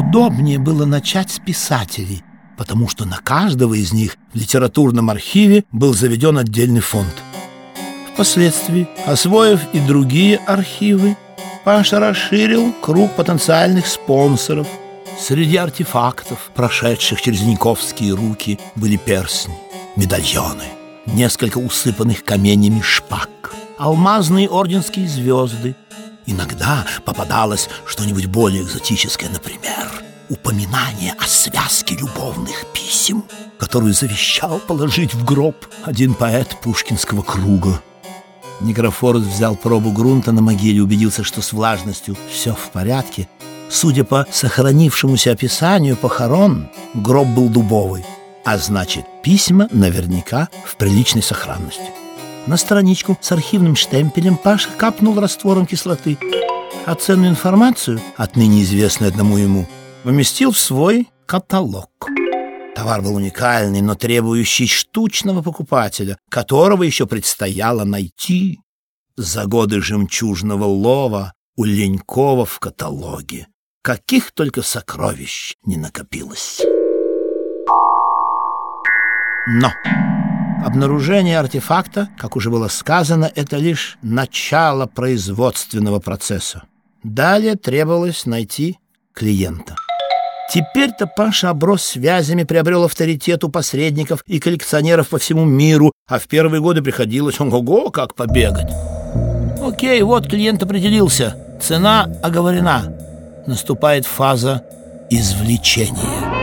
Удобнее было начать с писателей, потому что на каждого из них в литературном архиве был заведен отдельный фонд. Впоследствии, освоив и другие архивы, Паша расширил круг потенциальных спонсоров. Среди артефактов, прошедших через Никовские руки, были перстни, медальоны, несколько усыпанных каменями шпаг, алмазные орденские звезды. Иногда попадалось что-нибудь более экзотическое, например, упоминание о связке любовных писем, которую завещал положить в гроб один поэт Пушкинского круга. Некрофорус взял пробу грунта на могиле, убедился, что с влажностью все в порядке. Судя по сохранившемуся описанию похорон, гроб был дубовый, а значит, письма наверняка в приличной сохранности. На страничку с архивным штемпелем Паша капнул раствором кислоты, а ценную информацию, отныне известную одному ему, поместил в свой каталог. Товар был уникальный, но требующий штучного покупателя, которого еще предстояло найти. За годы жемчужного лова у Ленькова в каталоге каких только сокровищ не накопилось. Но обнаружение артефакта, как уже было сказано, это лишь начало производственного процесса. Далее требовалось найти клиента. Теперь-то Паша оброс связями, приобрел авторитет у посредников и коллекционеров по всему миру, а в первые годы приходилось, ого-го, как побегать. Окей, вот клиент определился, цена оговорена. Наступает фаза извлечения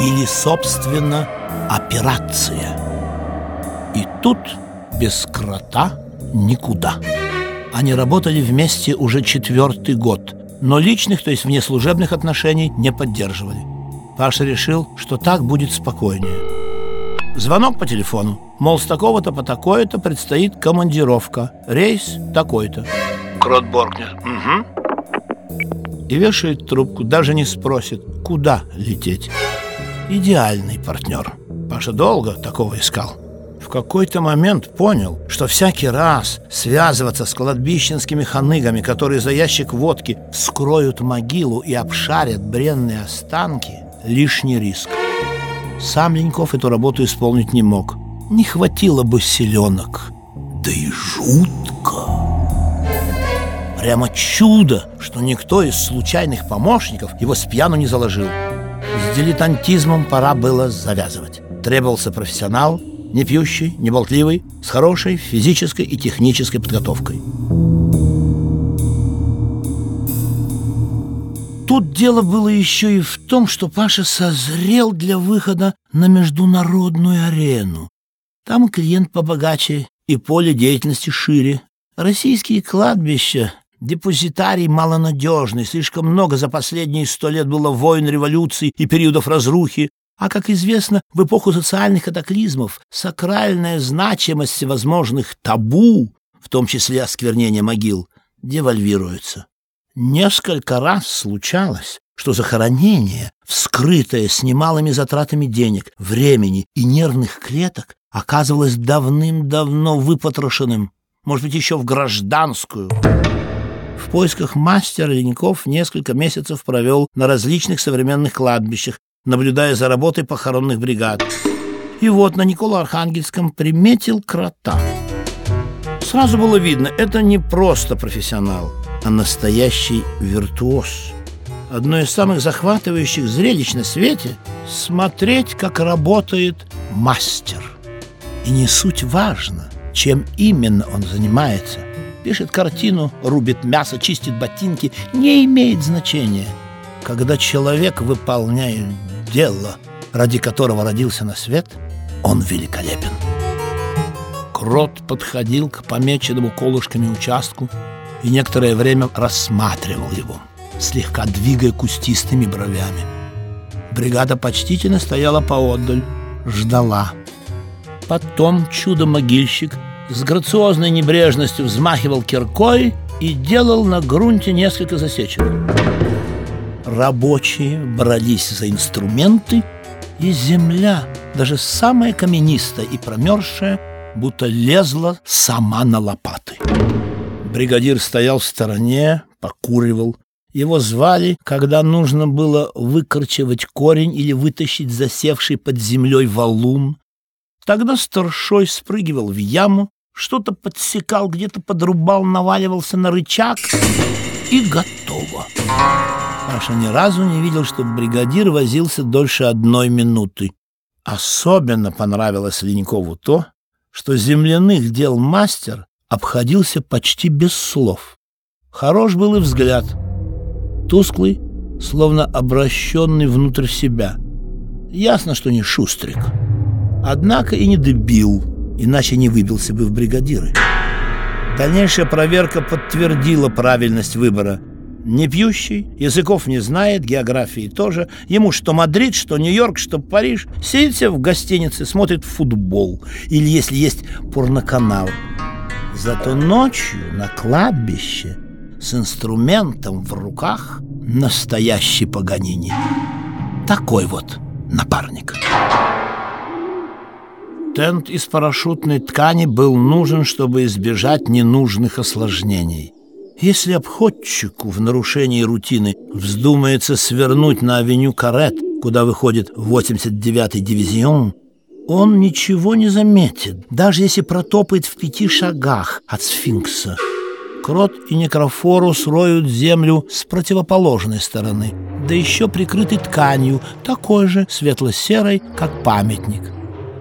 или, собственно, операция. И тут без крота никуда. Они работали вместе уже четвертый год – но личных, то есть внеслужебных отношений не поддерживали. Паша решил, что так будет спокойнее. Звонок по телефону. Мол, с такого-то по такое-то предстоит командировка. Рейс такой-то. Крот Боркнер. Угу. И вешает трубку, даже не спросит, куда лететь. Идеальный партнер. Паша долго такого искал какой-то момент понял, что всякий раз связываться с кладбищенскими ханыгами, которые за ящик водки скроют могилу и обшарят бренные останки, лишний риск. Сам Леньков эту работу исполнить не мог. Не хватило бы селенок. Да и жутко. Прямо чудо, что никто из случайных помощников его с пьяну не заложил. С дилетантизмом пора было завязывать. Требовался профессионал, не пьющий, не болтливый, с хорошей физической и технической подготовкой. Тут дело было еще и в том, что Паша созрел для выхода на международную арену. Там клиент побогаче и поле деятельности шире. Российские кладбища Депозитарий малонадежный, слишком много за последние сто лет было войн, революций и периодов разрухи, а, как известно, в эпоху социальных катаклизмов сакральная значимость всевозможных табу, в том числе осквернения могил, девальвируется. Несколько раз случалось, что захоронение, вскрытое с немалыми затратами денег, времени и нервных клеток, оказывалось давным-давно выпотрошенным, может быть, еще в гражданскую. В поисках мастера Леньков несколько месяцев провел на различных современных кладбищах, наблюдая за работой похоронных бригад. И вот на Никола-Архангельском приметил крота. Сразу было видно, это не просто профессионал, а настоящий виртуоз. Одно из самых захватывающих зрелищ на свете – смотреть, как работает мастер. И не суть важно, чем именно он занимается. Пишет картину, рубит мясо, чистит ботинки – не имеет значения. Когда человек выполняет дело, ради которого родился на свет, он великолепен. Крот подходил к помеченному колышками участку и некоторое время рассматривал его, слегка двигая кустистыми бровями. Бригада почтительно стояла поодаль, ждала. Потом чудо-могильщик с грациозной небрежностью взмахивал киркой и делал на грунте несколько засечек. Рабочие брались за инструменты, и земля, даже самая каменистая и промерзшая, будто лезла сама на лопаты. Бригадир стоял в стороне, покуривал Его звали, когда нужно было выкорчевать корень или вытащить засевший под землей валун. Тогда старшой спрыгивал в яму, что-то подсекал, где-то подрубал, наваливался на рычаг и готово. Паша ни разу не видел, чтобы бригадир возился дольше одной минуты. Особенно понравилось Ленькову то, что земляных дел мастер обходился почти без слов. Хорош был и взгляд, тусклый, словно обращенный внутрь себя. Ясно, что не шустрик. Однако и не дебил, иначе не выбился бы в бригадиры. Дальнейшая проверка подтвердила правильность выбора – не пьющий, языков не знает, географии тоже. Ему что Мадрид, что Нью-Йорк, что Париж. Сидит в гостинице, смотрит футбол. Или, если есть, порноканал. Зато ночью на кладбище с инструментом в руках настоящий Паганини. Такой вот напарник. Тент из парашютной ткани был нужен, чтобы избежать ненужных осложнений. Если обходчику в нарушении рутины вздумается свернуть на авеню Карет, куда выходит 89-й дивизион, он ничего не заметит, даже если протопает в пяти шагах от сфинкса. Крот и некрофорус роют землю с противоположной стороны, да еще прикрытой тканью, такой же светло-серой, как памятник.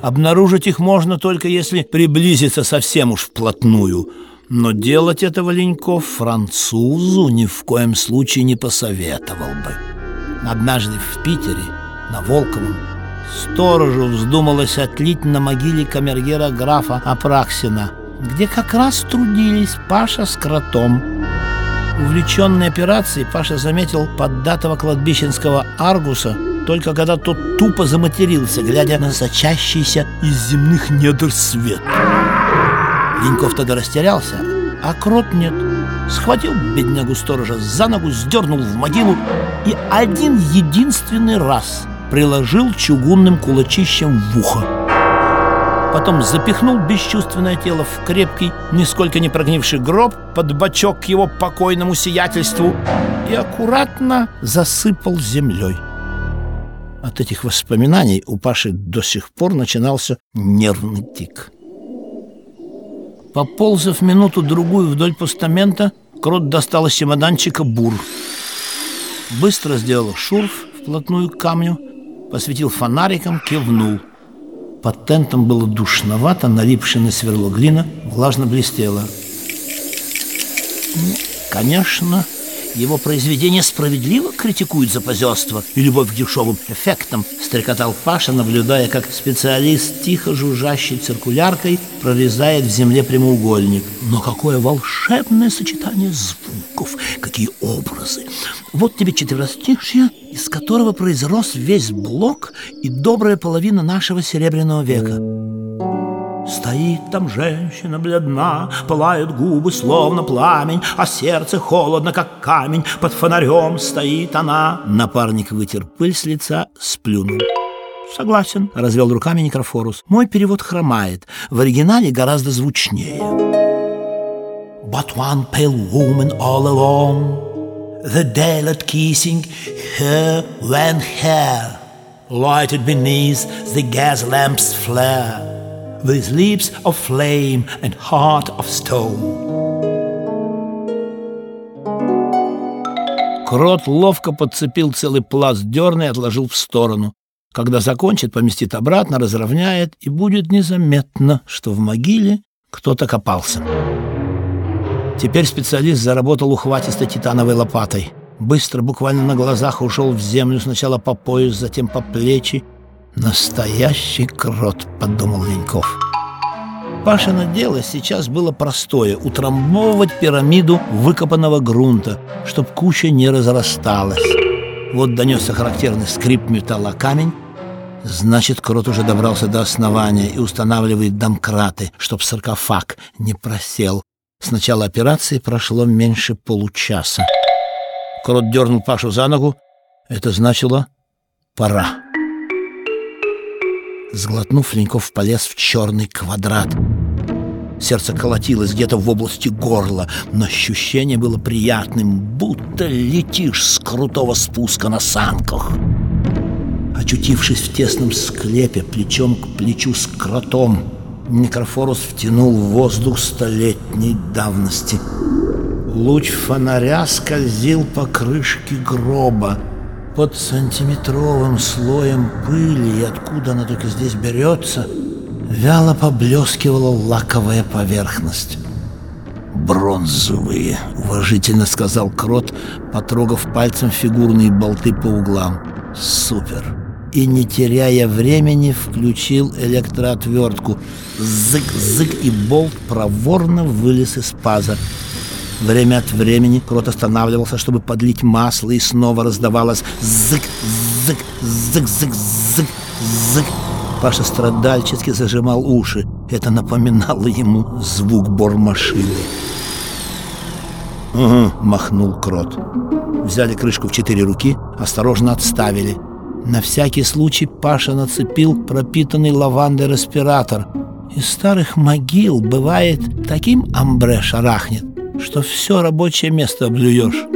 Обнаружить их можно только если приблизиться совсем уж вплотную – но делать этого Леньков французу ни в коем случае не посоветовал бы. Однажды в Питере, на Волковом, сторожу вздумалось отлить на могиле камергера графа Апраксина, где как раз трудились Паша с кротом. Увлеченный операцией, Паша заметил поддатого кладбищенского Аргуса только когда тот тупо заматерился, глядя на сочащийся из земных недр свет. Леньков тогда растерялся, а Крот нет. Схватил беднягу сторожа за ногу, сдернул в могилу и один единственный раз приложил чугунным кулачищем в ухо. Потом запихнул бесчувственное тело в крепкий, нисколько не прогнивший гроб под бочок к его покойному сиятельству и аккуратно засыпал землей. От этих воспоминаний у Паши до сих пор начинался нервный тик. Поползав минуту-другую вдоль постамента, Крот достал из чемоданчика бур. Быстро сделал шурф вплотную к камню, посветил фонариком, кивнул. Под тентом было душновато, налипшая на сверло глина влажно блестела. Ну, конечно, его произведение справедливо критикуют за позерство и любовь к дешевым эффектам, стрекотал Паша, наблюдая, как специалист тихо жужжащей циркуляркой прорезает в земле прямоугольник. Но какое волшебное сочетание звуков, какие образы! Вот тебе четверостишье, из которого произрос весь блок и добрая половина нашего Серебряного века. Стоит там женщина бледна, Пылают губы, словно пламень, А сердце холодно, как камень, Под фонарем стоит она. Напарник вытер пыль с лица, сплюнул. Согласен, развел руками Некрофорус. Мой перевод хромает. В оригинале гораздо звучнее. But one pale woman all alone, the daylight kissing her when hair, lighted beneath the gas lamp's flare with lips of flame and heart of stone. Крот ловко подцепил целый пласт дерна и отложил в сторону. Когда закончит, поместит обратно, разровняет, и будет незаметно, что в могиле кто-то копался. Теперь специалист заработал ухватистой титановой лопатой. Быстро, буквально на глазах, ушел в землю сначала по пояс, затем по плечи, «Настоящий крот», — подумал Леньков. Пашино дело сейчас было простое — утрамбовывать пирамиду выкопанного грунта, чтоб куча не разрасталась. Вот донесся характерный скрип металла камень, Значит, крот уже добрался до основания и устанавливает домкраты, чтоб саркофаг не просел. С начала операции прошло меньше получаса. Крот дернул Пашу за ногу. Это значило «пора». Сглотнув, Леньков полез в черный квадрат. Сердце колотилось где-то в области горла, но ощущение было приятным, будто летишь с крутого спуска на санках. Очутившись в тесном склепе плечом к плечу с кротом, Некрофорус втянул воздух столетней давности. Луч фонаря скользил по крышке гроба. Под сантиметровым слоем пыли, и откуда она только здесь берется, вяло поблескивала лаковая поверхность. «Бронзовые», — уважительно сказал Крот, потрогав пальцем фигурные болты по углам. «Супер!» И, не теряя времени, включил электроотвертку. Зык-зык, и болт проворно вылез из паза. Время от времени Крот останавливался, чтобы подлить масло, и снова раздавалось зык-зык, зык-зык-зык, зык. Паша страдальчески зажимал уши. Это напоминало ему звук бормашины. «Угу», — махнул Крот. Взяли крышку в четыре руки, осторожно отставили. На всякий случай Паша нацепил пропитанный лавандой респиратор. Из старых могил бывает таким амбре шарахнет, что все рабочее место облюешь.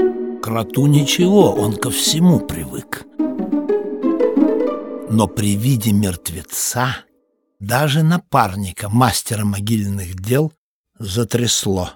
Кроту ничего, он ко всему привык. Но при виде мертвеца даже напарника, мастера могильных дел, затрясло.